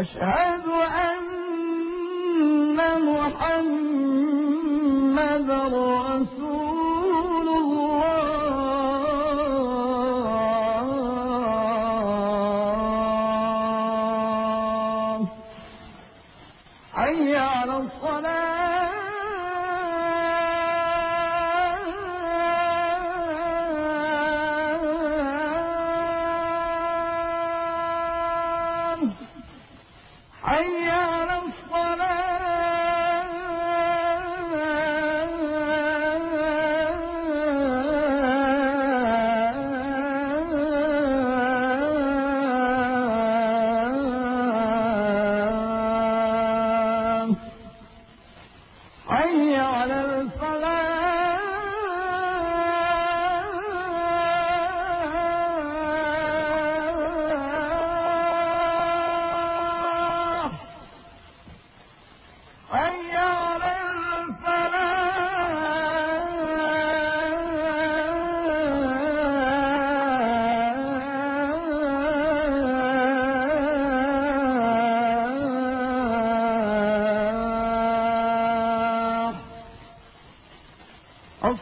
أشهد أن محمد رسول